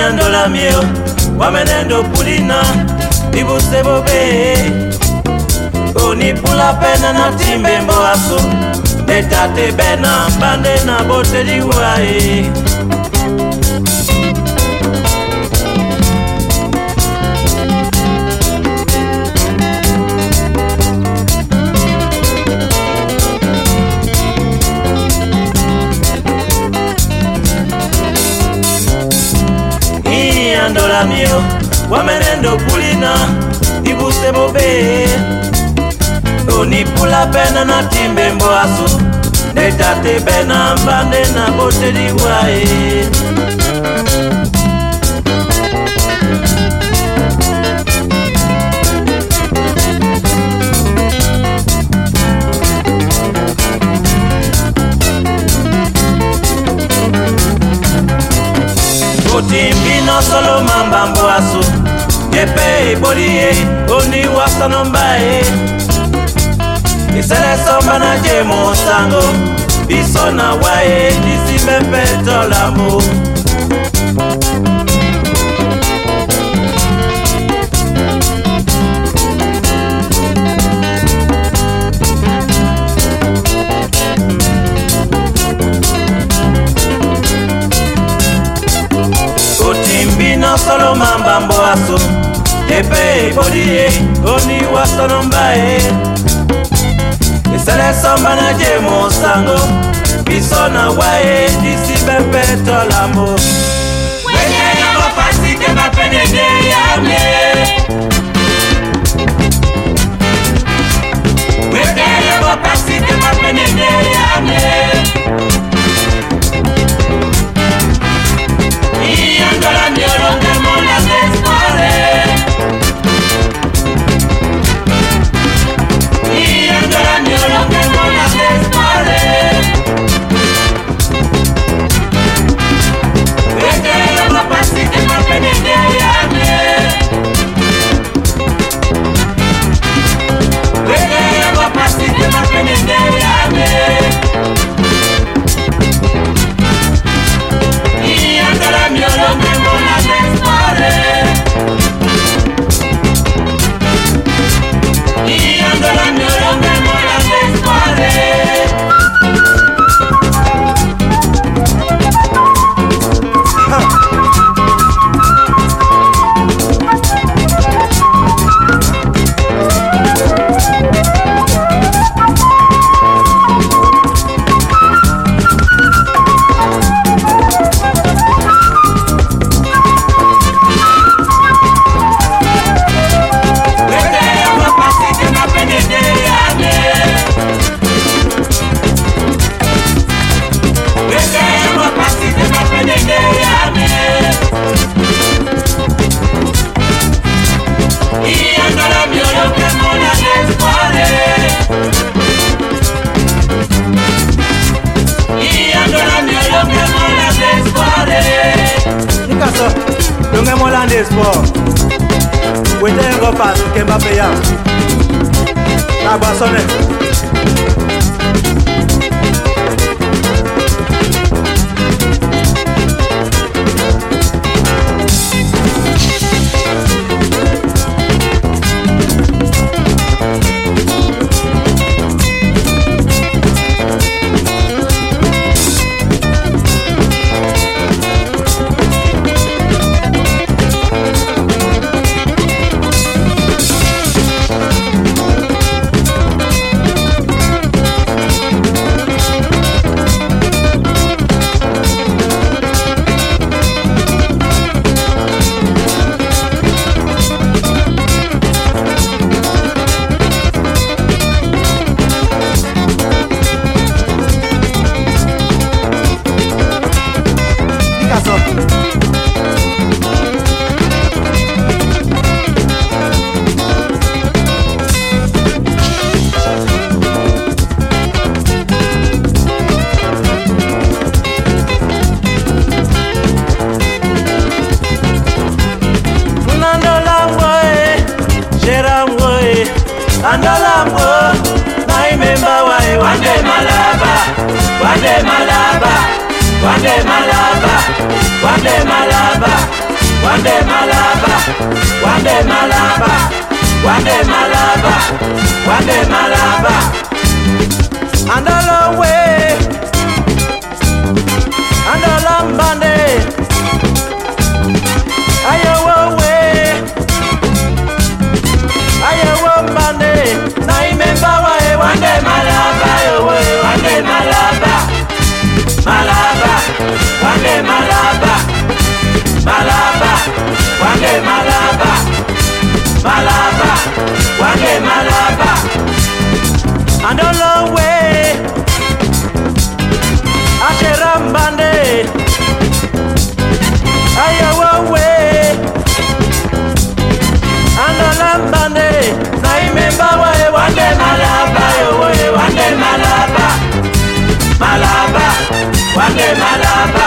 andolamiyo wamenendo pulina bibuse bobe onipula pena na timbembo aso ndetate bena mbande na boteliwa e na bino oh. wamelendo kulina ibuse bobe onipula pena na timbe mboaso nde tate be na mbande na boteliwa ye solo mambambo aso yepe eboli ye oni wasanomba ye esele somba na je mosango biso na wa ye disi mpe mpe tolamo koloma mbambo aso epe eboli ye oni wasonomba ye esala esomba na je mosango biso na wa ye disi bempe tolambo wenye yoko pasi te bapenede yame Guande malaba, guande malaba, guande malaba, guande malaba, guande malaba, guande malaba. Andalo Love.